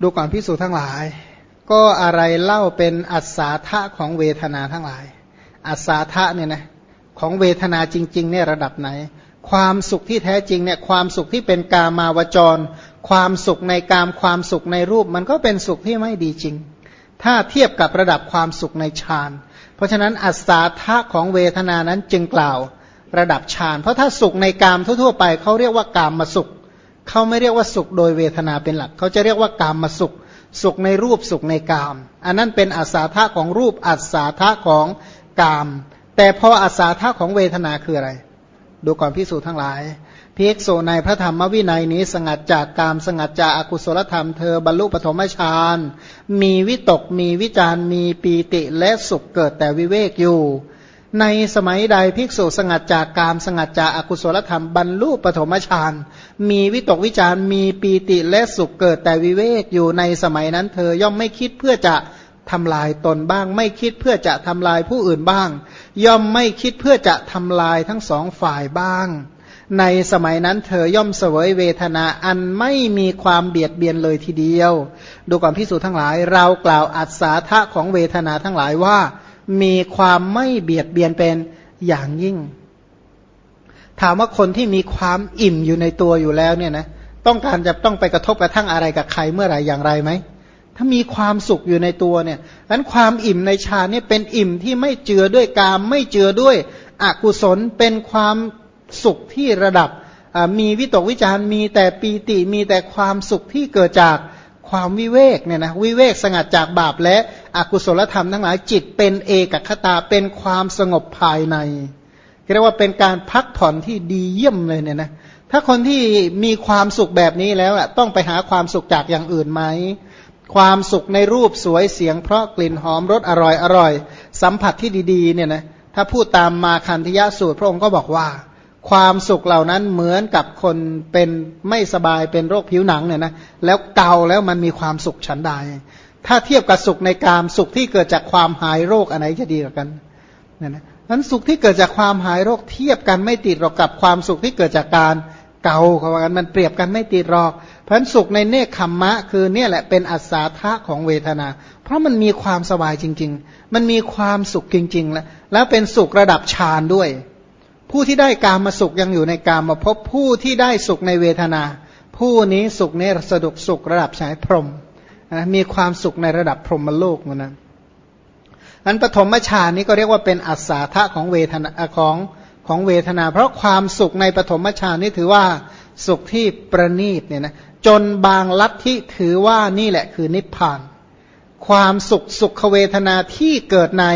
ดูก่อนพิสูจน์ทั้งหลาย ก็อะไรเล่าเป็นอัศาธะของเวทนาทั้งหลาย อัศาธะเนี่ยนะของเวทนาจริงๆเนี่ยระดับไหน ความสุขที่แท้จริงเนี่ยความสุขที่เป็นกามาวจร ความสุขในกามความสุขในรูป มันก็เป็นสุขที่ไม่ดีจริง ถ้าเทียบกับระดับความสุขในฌานเพราะฉะนั้นอัศาธะของเวทนานั้นจึงกล่าวระดับฌานเพราะถ้าสุขในกามทั่วๆไปเขาเรียกว่ากามมาสุข เขาไม่เรียกว่าสุขโดยเวทนาเป็นหลัก เขาจะเรียกว่ากามมาสุข สุขในรูปสุขในกาม อันนั้นเป็นอัศาธาของรูปอัศาธาของกาม แต่พออัศาธาของเวทนาคืออะไร ดูก่อนพิสูจน์ทั้งหลายพิกโซในพระธรรมวินัยนี้สงัดจากกามสงัดจากอากุศลธรรมเธอบรรลุปฐมฌานมีวิตกมีวิจารมีปีติและสุขเกิดแต่วิเวกอยู่ ในสมัยใดภิกษุสงัดจากกามสงัดจากอากุศลธรรมบรรลุปฐมฌานมีวิตกวิจารมีปีติและสุขเกิดแต่วิเวกอยู่ในสมัยนั้น เธอย่อมไม่คิดเพื่อจะทำลายตนบ้าง ไม่คิดเพื่อจะทำลายผู้อื่นบ้าง ย่อมไม่คิดเพื่อจะทำลายทั้งสองฝ่ายบ้าง ในสมัยนั้นเธอย่อมเสวยเวทนาอันไม่มีความเบียดเบียนเลยทีเดียว ดูก่อนพิสูจนทั้งหลาย เรากล่าวอัศาทะของเวทนาทั้งหลายว่า มีความไม่เบียดเบียนเป็นอย่างยิ่ง ถามว่าคนที่มีความอิ่มอยู่ในตัวอยู่แล้วเนี่ยนะต้องการจะต้องไปกระทบกระทั่งอะไรกับใครเมื่อไหร่อย่างไรไหมถ้ามีความสุขอยู่ในตัวเนี่ยนั้นความอิ่มในฌานนี่ยเป็นอิ่มที่ไม่เจือด้วยกาม ไม่เจือด้วยอกุศลเป็นความสุขที่ระดับมีวิตกวิจารมีแต่ปีติมีแต่ความสุขที่เกิดจาก ความวิเวกเนี่ยนะวิเวกสงัดจากบาปและอกุศลธรรมทั้งหลายจิตเป็นเอกคตาเป็นความสงบภายในเรียกว่าเป็นการพักผ่อนที่ดีเยี่ยมเลยเนี่ยนะถ้าคนที่มีความสุขแบบนี้แล้วอะต้องไปหาความสุขจากอย่างอื่นไหมความสุขในรูปสวยเสียง เพราะกลิ่นหอมรสอร่อยอร่อย สัมผัสที่ดีๆเนี่ยนะถ้าพูดตามมาคันธยะสูตรพระองค์ก็บอกว่า ความสุขเหล่านั้นเหมือนกับคนเป็นไม่สบายเป็นโรคผิวหนังเนี่ยนะแล้วเกาแล้วมันมีความสุขฉันใดถ้าเทียบกับสุขในกามสุขที่เกิดจากความหายโรคอันไหนจะดีกว่ากันเนี่ยนะนั้นสุขที่เกิดจากความหายโรคเทียบกันไม่ติดหรอกกับความสุขที่เกิดจากการเกาเขาว่ากันมันเปรียบกันไม่ติดหรอก เพราะสุขในเนคขมมะ คือเนี่ยแหละเป็นอัศาธะของเวทนา เพราะมันมีความสบายจริง ๆ มันมีความสุขจริงๆ แล้วแล้วเป็นสุขระดับฌานด้วย ผู้ที่ได้กามาสุขยังอยู่ในกามาพบผู้ที่ได้สุขในเวทนา ผู้นี้สุขในสะดุกสุขระดับฉายพรหมนะมีความสุขในระดับพรหมโลกมันนะอันปฐมฌานนี้ก็เรียกว่าเป็นอัศาธะของเวทนาของของเวทนา เพราะความสุขในปฐมฌานนี้ถือว่าสุขที่ประณีตเนี่ยนะจนบางลัทธิถือว่านี่แหละคือนิพพาน ความสุขสุขเวทนาที่เกิดใน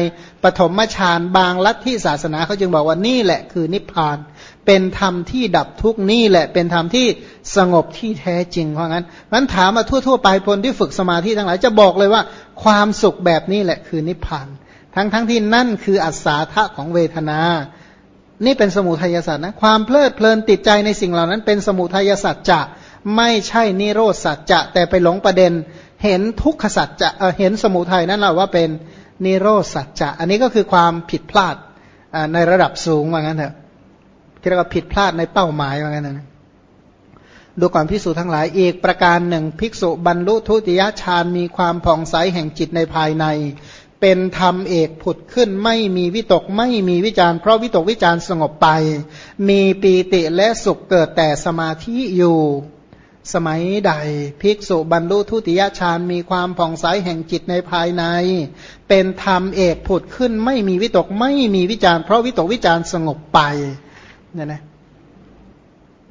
ปฐมฌานบางลัทธิศาสนาเขาจึงบอกว่านี่แหละคือนิพพาน เป็นธรรมที่ดับทุกนี่แหละ เป็นธรรมที่สงบที่แท้จริง เพราะงั้นมันถามมาทั่วๆไปคนที่ฝึกสมาธิทั้งหลายจะบอกเลยว่า ความสุขแบบนี้แหละคือนิพพาน ทั้งๆทที่นั่นคืออัศาธะของเวทนา นี่เป็นสมุทัยศาสตว์นะความเพลิดเพลินติดใจในสิ่งเหล่านั้น เป็นสมุทัยศาสตว์จะไม่ใช่นิโรธสัจจะแต่ไปหลงประเด็น เห็นทุกขสัจจะเห็นสมุทัยนั่นแหละว่าเป็น นิโรสัจจะอันนี้ก็คือความผิดพลาดในระดับสูงว่างั้นเถอะเรียกว่าผิดพลาดในเป้าหมายว่างั้นนะดูก่อนพิสูจทั้งหลายอีกประการหนึ่ง ภิกษุบรรลุทุติยฌานมีความผ่องใสแห่งจิตในภายใน เป็นธรรมเอกผุดขึ้นไม่มีวิตกไม่มีวิจารเพราะวิตกวิจารสงบไป มีปีติและสุขเกิดแต่สมาธิอยู่ สมัยใดภิกษุบรรลุทุติยฌานมีความผ่องใสแห่งจิตในภายใน เป็นธรรมเอกผุดขึ้นไม่มีวิตกไม่มีวิจารเพราะวิตกวิจารสงบไปเนี่ยนะ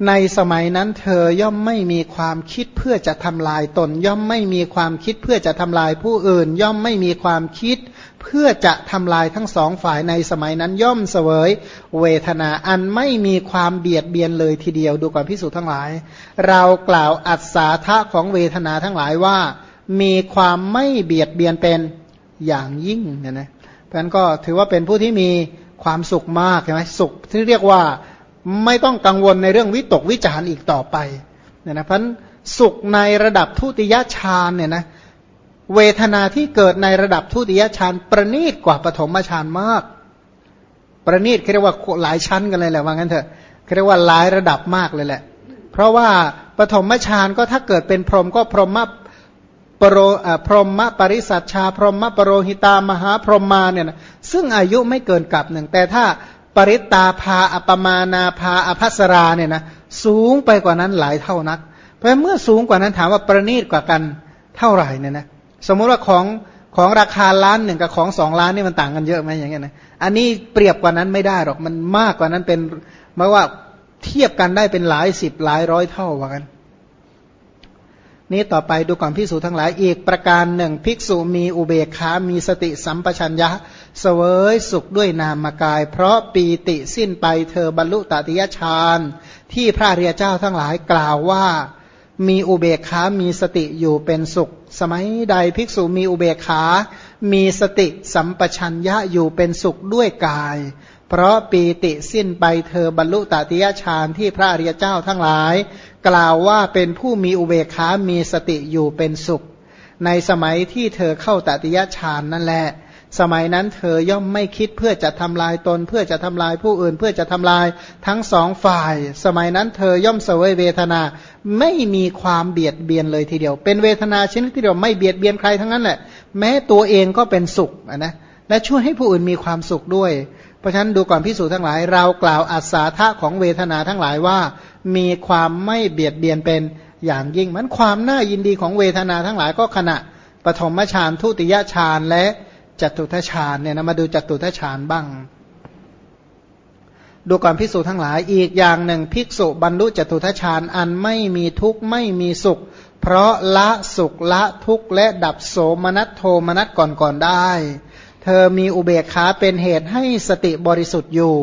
ในสมัยนั้นเธอย่อมไม่มีความคิดเพื่อจะทำลายตน ย่อมไม่มีความคิดเพื่อจะทำลายผู้อื่น ย่อมไม่มีความคิด เพื่อจะทำลายทั้งสองฝ่ายในสมัยนั้นย่อมเสวย เวทนาอันไม่มีความเบียดเบียนเลยทีเดียวดูก่อนพิสูจน์ทั้งหลาย เรากล่าวอัศาธะของเวทนาทั้งหลายว่า มีความไม่เบียดเบียนเป็นอย่างยิ่งเนี่ยนะเพราะนั้นก็ถือว่าเป็นผู้ที่มีความสุขมากใช่ไหมสุขที่เรียกว่า ไม่ต้องกังวลในเรื่องวิตกวิจาร์อีกต่อไปเนี่ยนะพราะสุขในระดับทุติยฌานเนี่ยนะเวทนาที่เกิดในระดับทุติยฌานประณีตกว่าปฐมฌานมาก ประณีตเรียกว่าหลายชั้นกันเลยแหละว่างั้นเถอะเรียกว่าหลายระดับมากเลยแหละ เพราะว่าปฐมฌานก็ถ้าเกิดเป็นพรหมก็พรหมปรพรหมปริสัชชา พรหมปรโรหิตามหาพรหมาเนี่ยนะซึ่งอายุไม่เกินกับหนึ่งแต่ถ้า ปริตตาภาอัปมานาภาอภัสราเนี่ยนะสูงไปกว่านั้นหลายเท่านัก เพราะเมื่อสูงกว่านั้นถามว่าประณีตกว่ากันเท่าไหร่เนี่ยนะสมมุติว่าของของราคาล้านหนึ่งกับของสองล้านนี่มันต่างกันเยอะไหมอย่างเงี้ยนะอันนี้เปรียบกว่านั้นไม่ได้หรอกมันมากกว่านั้นเป็นหมายว่าเทียบกันได้เป็นหลายสิบหลายร้อยเท่าว่ากัน นี้ต่อไปดูก่อนพิสูจทั้งหลายอีกประการหนึ่ง ภิกษุมีอุเบกขา มีสติสัมปชัญญะเสวยสุขด้วยนามกาย เพราะปีติสิ้นไปเธอบรรลุตติยฌานที่พระเรียเจ้าทั้งหลายกล่าวว่า มีอุเบกขา มีสติอยู่เป็นสุข สมัยใดภิกษุมีอุเบกขา มีสติสัมปชัญญะอยู่เป็นสุขด้วยกาย เพราะปีติสิ้นไปเธอบรรลุตติยฌานที่พระอริยเจ้าทั้งหลาย กล่าวว่าเป็นผู้มีอุเบกขามีสติอยู่เป็นสุข ในสมัยที่เธอเข้าตติยฌานนั่นแหละ สมัยนั้นเธอย่อมไม่คิดเพื่อจะทำลายตน เพื่อจะทำลายผู้อื่น เพื่อจะทำลายทั้งสองฝ่าย สมัยนั้นเธอย่อมเสวยเวทนา ไม่มีความเบียดเบียนเลยทีเดียว เป็นเวทนาชนิดที่เดียวไม่เบียดเบียนใครทั้งนั้นแหละ แม้ตัวเองก็เป็นสุขนะและช่วยให้ผู้อื่นมีความสุขด้วย เพราะฉะนั้นดูก่อนพิสูจน์ทั้งหลาย เรากล่าวอัศาธาของเวทนาทั้งหลายว่า มีความไม่เบียดเบียนเป็นอย่างยิ่ง มันความน่ายินดีของเวทนาทั้งหลายก็ขณะปฐมฌานทุติยฌานและจตุทชาญเนี่ยนะมาดูจตุทชาญบ้าง ดูก่อนภิกษุทั้งหลายอีกอย่างหนึ่งภิกษุบรรลุจตุทชาญอันไม่มีทุกข์ไม่มีสุข เพราะละสุขละทุกข์และดับโสมนัสโทมนัสก่อนก่อนได้ ธอมีอุเบกขาเป็นเหตุให้สติบริสุทธิ์อยู่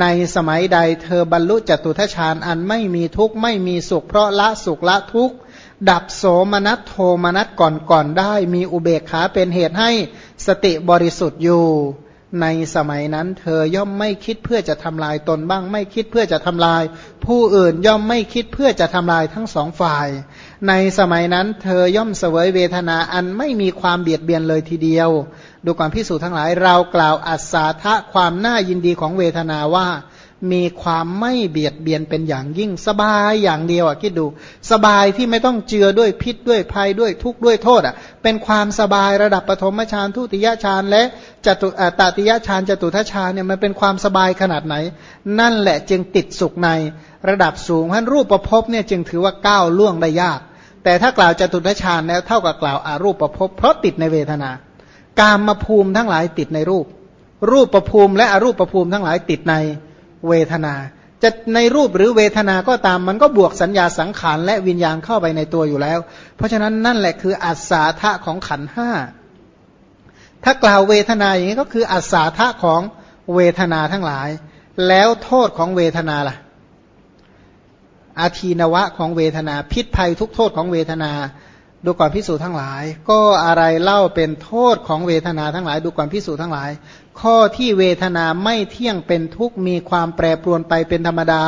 ในสมัยใดเธอบรรลุจตุทัชฌานอันไม่มีทุกข์ไม่มีสุขเพราะละสุขละทุกข์ดับโสมนัสโทมนัสก่อนก่อนได้ มีอุเบกขาเป็นเหตุให้สติบริสุทธิ์อยู่ ในสมัยนั้น เธอย่อมไม่คิดเพื่อจะทำลายตนบ้าง ไม่คิดเพื่อจะทำลาย ผู้อื่นย่อมไม่คิดเพื่อจะทำลายทั้งสองฝ่าย ในสมัยนั้น เธอย่อมเสวยเวทนาอันไม่มีความเบียดเบียนเลยทีเดียว ดูความพิสูจน์ทั้งหลายเรากล่าวอัศาทะความน่ายินดีของเวทนาว่า มีความไม่เบียดเบียนเป็นอย่างยิ่งสบายอย่างเดียวอะคิดดู สบายที่ไม่ต้องเจือด้วยพิษด้วยภัยด้วยทุกข์ด้วยโทษอะเป็นความสบายระดับปฐมฌานทุติยฌานและจตุตติยฌานจตุทัชฌานเนี่ยมันเป็นความสบายขนาดไหน นั่นแหละจึงติดสุขในระดับสูงท่านรูปประพบเนี่ยจึงถือว่าก้าวล่วงได้ยาก แต่ถ้ากล่าวจตุทัชฌานแล้วเท่ากับกล่าวอารูปประพบเพราะติดในเวทนา การมาภูมิทั้งหลายติดในรูป รูปประภูมิและอรูปประภูมิทั้งหลายติดใน เวทนา จะในรูปหรือเวทนาก็ตามมันก็บวกสัญญาสังขารและวิญญาณเข้าไปในตัวอยู่แล้ว เพราะฉะนั้นนั่นแหละคืออัศาธะของขันห้าถ้ากล่าวเวทนาอย่างนี้ก็คืออัศาธะของเวทนาทั้งหลาย แล้วโทษของเวทนาล่ะอาทีนวะของเวทนา พิษภัยทุกโทษของเวทนา ดูก่อนพิสูจทั้งหลาย ก็อะไรเล่าเป็นโทษของเวทนาทั้งหลาย ดูก่อนพิสูจทั้งหลาย ข้อที่เวทนาไม่เที่ยงเป็นทุกข์มีความแปรปรวนไปเป็นธรรมดา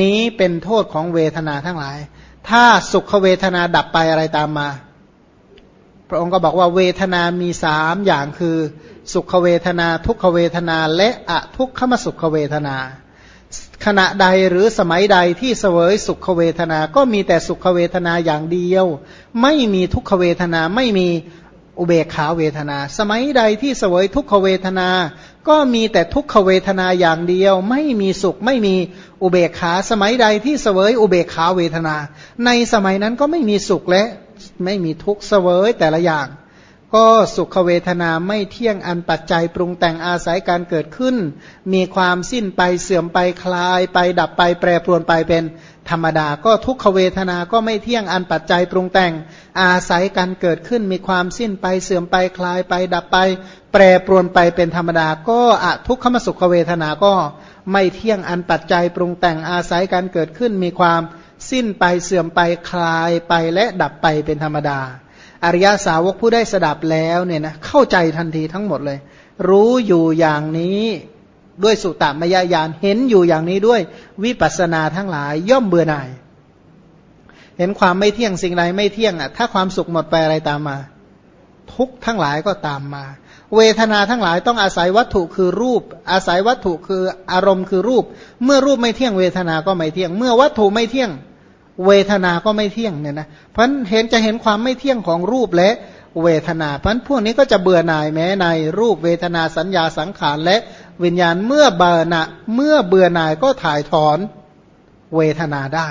นี้เป็นโทษของเวทนาทั้งหลาย ถ้าสุขเวทนาดับไปอะไรตามมา พระองค์ก็บอกว่าเวทนามีสามอย่างคือ สุขเวทนา ทุกขเวทนา และอะทุกขมสุขเวทนา ขณะใดหรือสมัยใดที่เสวยสุขเวทนา ก็มีแต่สุขเวทนาอย่างเดียว ไม่มีทุกขเวทนาไม่มีอุเบกขาเวทนา สมัยใดที่เสวยทุกขเวทนา ก็มีแต่ทุกขเวทนาอย่างเดียว ไม่มีสุขไม่มีอุเบกขา สมัยใดที่เสวยอุเบกขาเวทนา ในสมัยนั้นก็ไม่มีสุขและไม่มีทุกขเสวยแต่ละอย่าง ก็สุขเวทนาไม่เที่ยงอันปัจจัยปรุงแต่งอาศัยการเกิดขึ้น มีความสิ้นไปเสื่อมไปคลายไปดับไปแปรปรวนไปเป็นธรรมดา ก็ทุกขเวทนาก็ไม่เที่ยงอันปัจจัยปรุงแต่งอาศัยการเกิดขึ้น มีความสิ้นไปเสื่อมไปคลายไปดับไป แปรปรวนไปเป็นธรรมดา ก็อะทุกขมสุขเวทนาก็ไม่เที่ยงอันปัจจัยปรุงแต่งอาศัยการเกิดขึ้น มีความสิ้นไปเสื่อมไปคลายไปและดับไปเป็นธรรมดา อริยสาวกผู้ได้สดับแล้วเนี่ยนะเข้าใจทันทีทั้งหมดเลย รู้อยู่อย่างนี้ด้วยสุตตมยญาณเห็นอยู่อย่างนี้ด้วยวิปัสสนาทั้งหลายย่อมเบื่อหน่าย เห็นความไม่เที่ยงสิ่งใดไม่เที่ยงอะถ้าความสุขหมดไปอะไรตามมา ทุกทั้งหลายก็ตามมา เวทนาทั้งหลายต้องอาศัยวัตถุคือรูป อาศัยวัตถุคืออารมณ์คือรูป เมื่อรูปไม่เที่ยงเวทนาก็ไม่เที่ยง เมื่อวัตถุไม่เที่ยง เวทนาก็ไม่เที่ยงเนี่ยนะเพราะเห็นจะเห็นความไม่เที่ยงของรูปและเวทนา เพราะพวกนี้ก็จะเบื่อหน่ายแม้ในรูปเวทนาสัญญาสังขารและวิญญาณเมื่อเบื่อหน่าเมื่อเบื่อหน่ายก็ถ่ายถอนเวทนาได้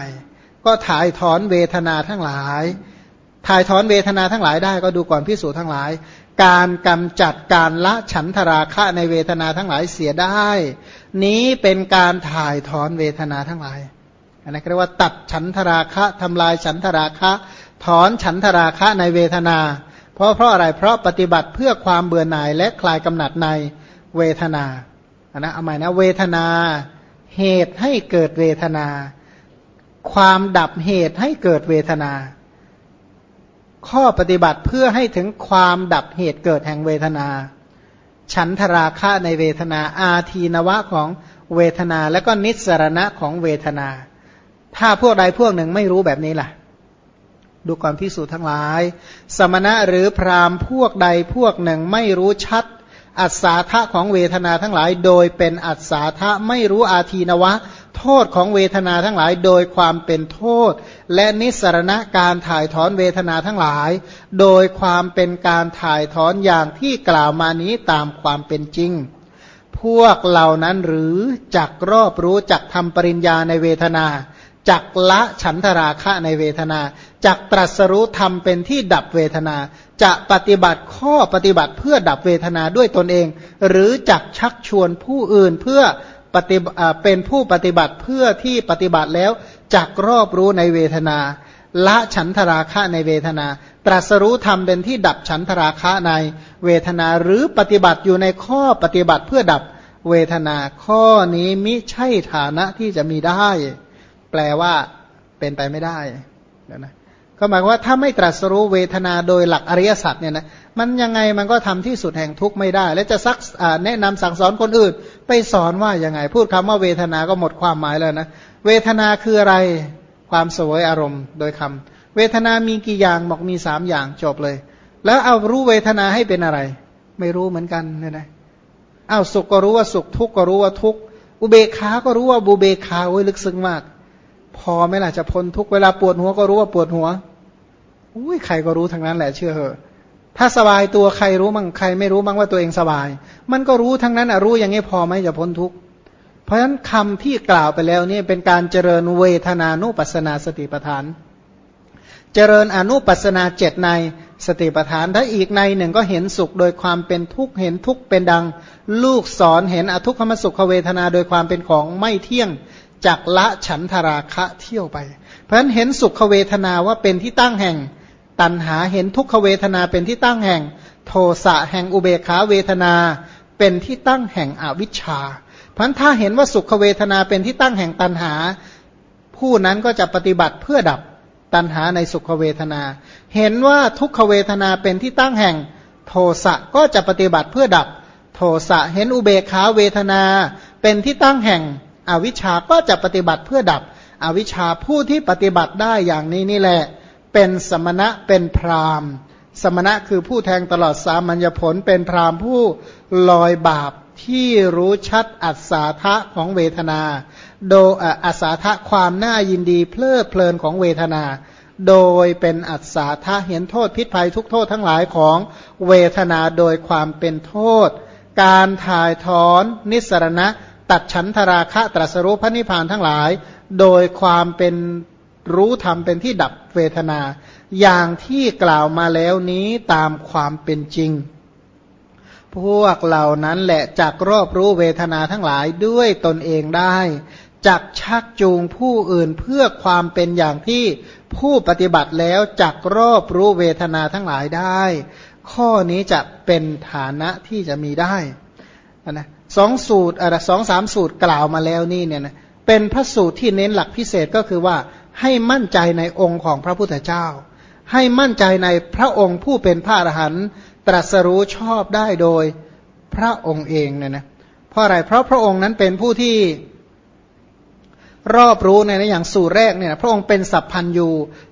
ก็ถ่ายถอนเวทนาทั้งหลาย ถ่ายถอนเวทนาทั้งหลายได้ก็ดูก่อนพิสูจทั้งหลาย การกำจัดการละฉันทราคะในเวทนาทั้งหลายเสียได้ นี้เป็นการถ่ายถอนเวทนาทั้งหลาย อันนั้นเรียกว่าตัดฉันทราคะทำลายฉันทราคะ ถอนฉันทราคะในเวทนา เพราะเพราะอะไรเพราะปฏิบัติเพื่อความเบื่อหน่ายและคลายกำหนัดในเวทนาอันนะเอาใหม่นะเวทนา เหตุให้เกิดเวทนา ความดับเหตุให้เกิดเวทนา ข้อปฏิบัติเพื่อให้ถึงความดับเหตุเกิดแห่งเวทนา ฉันทราคะในเวทนา อาทีนวะของเวทนา และก็นิสรณะของเวทนา ถ้าพวกใดพวกหนึ่งไม่รู้แบบนี้ล่ะ ดูก่อนพิสูจน์ทั้งหลาย สมณะหรือพรามพวกใดพวกหนึ่งไม่รู้ชัด อัศาธะของเวทนาทั้งหลาย โดยเป็นอัศาธะไม่รู้อาทีนวะ โทษของเวทนาทั้งหลาย โดยความเป็นโทษ และนิสรณะการถ่ายถอนเวทนาทั้งหลาย โดยความเป็นการถ่ายถอนอย่างที่กล่าวมานี้ตามความเป็นจริงพวกเหล่านั้นหรือจักรอบรู้จักทำปริญญาในเวทนา จักละฉันทราคะในเวทนาจักตรัสรู้ธรรมเป็นที่ดับเวทนา จะปฏิบัติข้อปฏิบัติเพื่อดับเวทนาด้วยตนเอง หรือจักชักชวนผู้อื่นเพื่อปฏิเป็นผู้ปฏิบัติเพื่อที่ปฏิบัติแล้วจักรอบรู้ในเวทนา ละฉันทราคะในเวทนา ตรัสรู้ธรรมเป็นที่ดับฉันทราคะในเวทนาหรือปฏิบัติอยู่ในข้อปฏิบัติเพื่อดับเวทนาข้อนี้มิใช่ฐานะที่จะมีได้ แปลว่าเป็นไปไม่ได้นะนะก็หมายว่าถ้าไม่ตรัสรู้เวทนาโดยหลักอริยสัจเนี่ยนะมันยังไงมันก็ทำที่สุดแห่งทุกข์ไม่ได้ และจะซักแนะนำสั่งสอนคนอื่น ไปสอนว่ายังไง พูดคำว่าเวทนาก็หมดความหมายแล้วนะเวทนาคืออะไรความสวยอารมณ์ โดยคำเวทนามีกี่อย่างบอกมีสามอย่างจบเลย แล้วเอารู้เวทนาให้เป็นอะไร ไม่รู้เหมือนกันเนี่ยนะอ้าวสุขก็รู้ว่าสุขทุกข์ก็รู้ว่าทุกข์อุเบกขาก็รู้ว่าบูเบคาโอ้ยลึกซึ้งมาก พอไหมล่ะจะพ้นทุกเวลาปวดหัวก็รู้ว่าปวดหัวอุ้ยใครก็รู้ทั้งนั้นแหละเชื่อเหอะถ้าสบายตัวใครรู้มั่งใครไม่รู้มั่งว่าตัวเองสบาย มันก็รู้ทั้งนั้นอะรู้อย่างนี้พอไหมจะพ้นทุกเพราะฉะนั้นคำที่กล่าวไปแล้วนี่เป็นการเจริญเวทนานุปัสนาสติปัฏฐาน เจริญอนุปัสนาเจ็ดในสติปัฏฐาน ถ้าอีกในหนึ่งก็เห็นสุขโดยความเป็นทุกข์เห็นทุกข์เป็นดัง ลูกสอนเห็นอทุกขมสุขเวทนาโดยความเป็นของไม่เที่ยง จักละฉันทราคะเที่ยวไป เพราะฉะนั้นเห็นสุขเวทนาว่าเป็นที่ตั้งแห่ง ตัณหาเห็นทุกขเวทนาเป็นที่ตั้งแห่ง โทสะแห่งอุเบขาเวทนา เป็นที่ตั้งแห่งอวิชชา เพราะนั้นถ้าเห็นว่าสุขเวทนาเป็นที่ตั้งแห่งตัณหา ผู้นั้นก็จะปฏิบัติเพื่อดับตัณหาในสุขเวทนา เห็นว่าทุกขเวทนาเป็นที่ตั้งแห่ง โทสะก็จะปฏิบัติเพื่อดับ โทสะเห็นอุเบขาเวทนา เป็นที่ตั้งแห่ง อวิชชาก็จะปฏิบัติเพื่อดับ อวิชชาผู้ที่ปฏิบัติได้อย่างนี้นี่แหละ เป็นสมณะเป็นพรามสมณะคือผู้แทงตลอดสามัญญผลเป็นพรามผู้ลอยบาปที่รู้ชัดอัศาทะของเวทนา โดยอัศาทะความน่ายินดีเพลิดเพลินของเวทนา โดยเป็นอัศาทะเห็นโทษพิษภัยทุกโทษทั้งหลายของเวทนาโดยความเป็นโทษ การถ่ายถอนนิสรณะ ตัดฉันทราคะตรัสรู้พระนิพพานทั้งหลาย โดยความเป็นรู้ธรรมเป็นที่ดับเวทนา อย่างที่กล่าวมาแล้วนี้ตามความเป็นจริง พวกเหล่านั้นแหละจักรอบรู้เวทนาทั้งหลายด้วยตนเองได้จักชักจูงผู้อื่นเพื่อความเป็นอย่างที่ผู้ปฏิบัติแล้วจักรอบรู้เวทนาทั้งหลายได้ ข้อนี้จะเป็นฐานะที่จะมีได้นะ สองสูตรอะไรสองสามสูตรกล่าวมาแล้วนี่เนี่ยนะเป็นพระสูตรที่เน้นหลักพิเศษก็คือว่าให้มั่นใจในองค์ของพระพุทธเจ้า ให้มั่นใจในพระองค์ผู้เป็นพระอรหันต์ตรัสรู้ชอบได้โดยพระองค์เองเนี่ยนะเพราะอะไรเพราะพระองค์นั้นเป็นผู้ที่รอบรู้ในอย่างสูตรแรกเนี่ยพระองค์เป็นสัพพันยู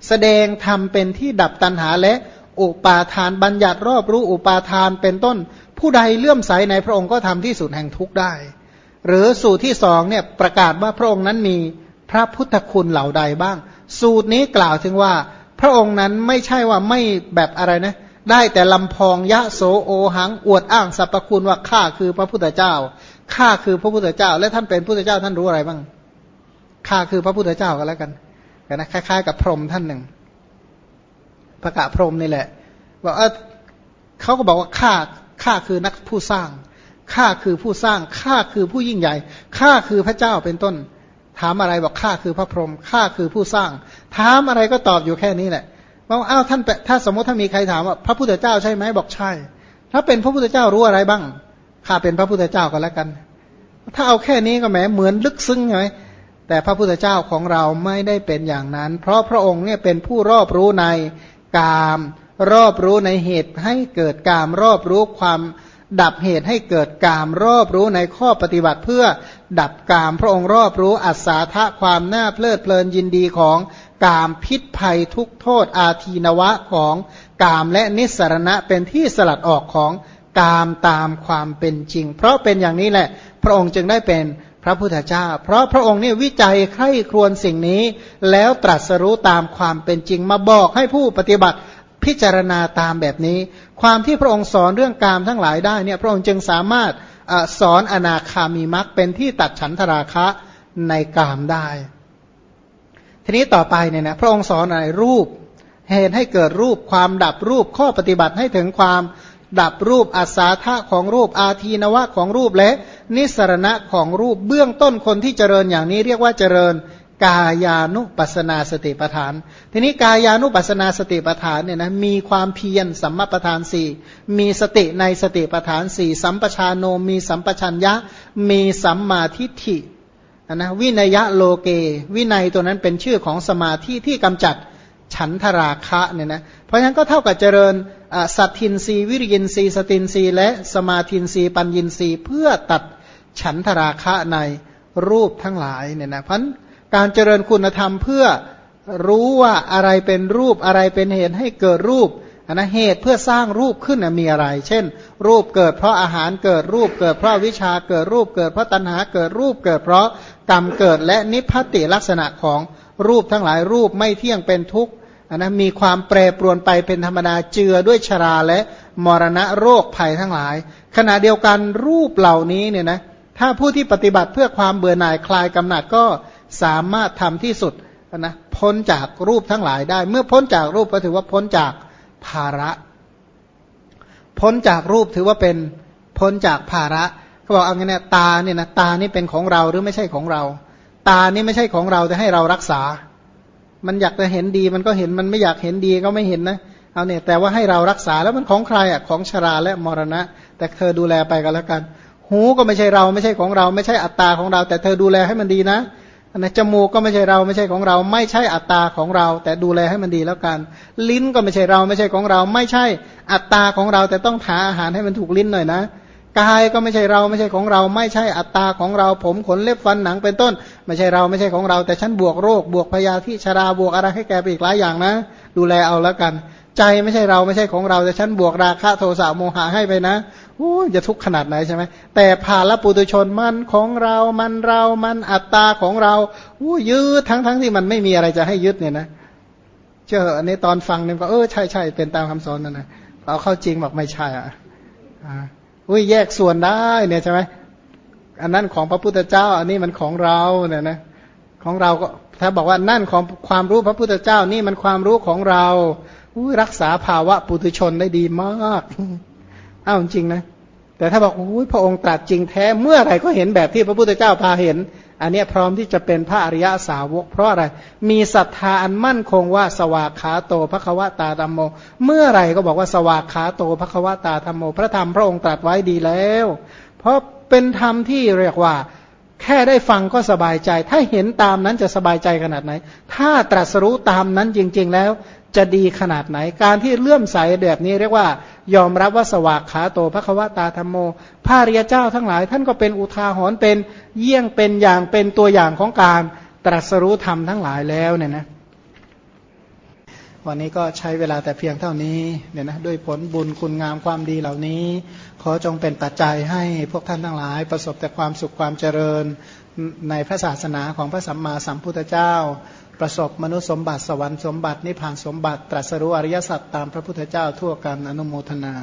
แสดงธรรมเป็นที่ดับตัณหาและอุปาทานบัญญัติรอบรู้อุปาทานเป็นต้น ผู้ใดเลื่อมใสในพระองค์ก็ทำที่สุดแห่งทุกข์ได้ หรือสูตรที่สองเนี่ยประกาศว่าพระองค์นั้นมีพระพุทธคุณเหล่าใดบ้าง สูตรนี้กล่าวถึงว่า พระองค์นั้นไม่ใช่ว่าไม่แบบอะไรนะ ได้แต่ลำพองยะโสโอหังอวดอ้างสรรพคุณว่าข้าคือพระพุทธเจ้าข้าคือพระพุทธเจ้า และท่านเป็นพุทธเจ้าท่านรู้อะไรบ้างข้าคือพระพุทธเจ้าก็แล้วกันนะคล้าย ๆ กับพรหมท่านหนึ่งพระกะพรหมนี่แหละบอกเออเขาก็บอกว่าข้า ข้าคือนักผู้สร้าง ข้าคือผู้สร้าง ข้าคือผู้ยิ่งใหญ่ ข้าคือพระเจ้าเป็นต้น ถามอะไรบอกข้าคือพระพรหม ข้าคือผู้สร้าง ถามอะไรก็ตอบอยู่แค่นี้แหละบอกอ้าวท่านถ้าสมมติถ้ามีใครถามว่าพระพุทธเจ้าใช่ไหมบอกใช่ ถ้าเป็นพระพุทธเจ้ารู้อะไรบ้าง ข้าเป็นพระพุทธเจ้าก็แล้วกัน ถ้าเอาแค่นี้ก็แหมเหมือนลึกซึ้งไหมแต่พระพุทธเจ้าของเราไม่ได้เป็นอย่างนั้น เพราะพระองค์เนี่ยเป็นผู้รอบรู้ในกาม รอบรู้ในเหตุให้เกิดกาม รอบรู้ความดับเหตุให้เกิดกาม รอบรู้ในข้อปฏิบัติเพื่อดับกาม พระองค์รอบรู้อัศาทะความน่าเพลิดเพลินยินดีของกามพิษภัยทุกโทษอาทีนวะของกามและนิสรณะเป็นที่สลัดออกของกามตามความเป็นจริง เพราะเป็นอย่างนี้แหละ พระองค์จึงได้เป็นพระพุทธเจ้า เพราะพระองค์เนี่ยวิจัยใคร่ครวญสิ่งนี้ แล้วตรัสรู้ตามความเป็นจริงมาบอกให้ผู้ปฏิบัติ พิจารณาตามแบบนี้ ความที่พระองค์สอนเรื่องกามทั้งหลายได้เนี่ยพระองค์จึงสามารถอสอนอนาคามีมักเป็นที่ตัดฉันทราคะในกามได้ ทีนี้ต่อไปเนี่ยนะพระองค์สอนอะไรรูปเหตุให้เกิดรูปความดับรูปข้อปฏิบัติให้ถึงความดับรูปอาสาทะของรูปอาทีนวะของรูปและนิสรณะของรูปเบื้องต้นคนที่เจริญอย่างนี้เรียกว่าเจริญ กายานุปัสนาสติปทาน ทีนี้กายานุปัสนาสติปทานเนี่ยนะมีความเพียรสัมมาปทานสี่มีสติในสติปทานสี่สัมปชานโนมีสัมปชัญญะ มีสัมมาทิฏฐินะวินัยะโลเก วินัยตัวนั้นเป็นชื่อของสมาธิที่กำจัดฉันทราคะเนี่ยนะเพราะฉะนั้นก็เท่ากับเจริญสัตทินรีวิริยินรีสตินรีและสมาทินรีปัญญินรีเพื่อตัดฉันทราคะในรูปทั้งหลายเนี่ยนะเพราะ การเจริญคุณธรรมเพื่อรู้ว่าอะไรเป็นรูปอะไรเป็นเหตุให้เกิดรูปนะเหตุเพื่อสร้างรูปขึ้นมีอะไร เช่น รูปเกิดเพราะอาหารเกิดรูป เกิดเพราะวิชาเกิดรูป เกิดเพราะตัณหาเกิดรูป เกิดเพราะกรรมเกิดและนิพพติลักษณะของรูปทั้งหลายรูปไม่เที่ยงเป็นทุกข์นะมีความแปรปรวนไปเป็นธรรมดาเจือด้วยชราและมรณะโรคภัยทั้งหลาย ขณะเดียวกันรูปเหล่านี้เนี่ยนะถ้าผู้ที่ปฏิบัติเพื่อความเบื่อหน่ายคลายกำหนัดก็ สามารถทำที่สุดนะพ้นจากรูปทั้งหลายได้ เมื่อพ้นจากรูปก็ถือว่าพ้นจากภาระ พ้นจากรูปถือว่าเป็นพ้นจากภาระเขาบอกเอางี้เนี่ยตาเนี่ยนะตานี่เป็นของเราหรือไม่ใช่ของเรา ตานี่ไม่ใช่ของเราจะให้เรารักษา มันอยากจะเห็นดีมันก็เห็นมันไม่อยากเห็นดีก็ไม่เห็นนะเอาเนี่ยแต่ว่าให้เรารักษาแล้วมันของใครอะของชราและมรณะ แต่เธอดูแลไปกันแล้วกัน หูก็ไม่ใช่เราไม่ใช่ของเรา ไม่ใช่อัตตาของเรา แต่เธอดูแลให้มันดีนะ นะจมูกก็ไม่ใช่เราไม่ใช่ของเรา ไม่ใช่อัตตาของเรา แต่ดูแลให้มันดีแล้วกัน ลิ้นก็ไม่ใช่เราไม่ใช่ของเรา ไม่ใช่อัตตาของเรา แต่ต้องหาอาหารให้มันถูกลิ้นหน่อยนะกายก็ไม่ใช่เราไม่ใช่ของเรา ไม่ใช่อัตตาของเรา ผมขนเล็บฟันหนังเป็นต้น ไม่ใช่เราไม่ใช่ของเรา แต่ฉันบวกโรค บวกพยาธิชราบวกอะไรให้แกไปอีกหลายอย่างนะ ดูแลเอาแล้วกัน ใจไม่ใช่เราไม่ใช่ของเรา แต่ฉันบวกราคะโทสะโมหะให้ไปนะโอ้จะทุกข์ขนาดไหนใช่ไหมแต่ภาลปุตุชนมันของเรามันเรามันอัตตาของเราโอ้ยืดทั้งทั้งที่มันไม่มีอะไรจะให้ยึดเนี่ยนะเจออันนี้ตอนฟังเนี่ยก็เออใช่ใช่เป็นตามคำสอนนั่นนะเอาเข้าจริงบอกไม่ใช่อะอุ้ยแยกส่วนได้เนี่ยใช่ไหมอันนั้นของพระพุทธเจ้า อันนี้มันของเราเนี่ยนะของเราก็ถ้าบอกว่านั่นของความรู้พระพุทธเจ้านี่มันความรู้ของเรา รักษาภาวะปุถุชนได้ดีมาก อ้าวจริงนะ แต่ถ้าบอกโอ้ยพระองค์ตรัสจริงแท้เมื่อไรก็เห็นแบบที่พระพุทธเจ้าพาเห็น อันนี้พร้อมที่จะเป็นพระอริยสาวก เพราะอะไร มีศรัทธาอันมั่นคงว่าสวากขาโตพระควตาธรรมโม เมื่อไรก็บอกว่าสวากขาโตพระควตาธรรมโม พระธรรมพระองค์ตรัสไว้ดีแล้ว เพราะเป็นธรรมที่เรียกว่า แค่ได้ฟังก็สบายใจ ถ้าเห็นตามนั้นจะสบายใจขนาดไหน ถ้าตรัสรู้ตามนั้นจริง ๆ แล้ว จะดีขนาดไหน การที่เลื่อมใสแบบนี้เรียกว่า ยอมรับว่าสวากขาโตพระควตาธรรมโมพระริยเจ้าทั้งหลาย ท่านก็เป็นอุทาหรณ์เป็นเยี่ยงเป็นอย่างเป็นตัวอย่างของการตรัสรู้ธรรมทั้งหลายแล้วเนี่ยนะวันนี้ก็ใช้เวลาแต่เพียงเท่านี้เนี่ยนะด้วยผลบุญคุณงามความดีเหล่านี้ ขอจงเป็นปัจจัยให้พวกท่านทั้งหลาย ประสบแต่ความสุขความเจริญในพระศาสนาของพระสัมมาสัมพุทธเจ้า ประสบมนุษย์สมบัติสวรรค์สมบัตินิพพานสมบัติตรัสรู้อริยสัจตามพระพุทธเจ้าทั่วกันอนุโมทนา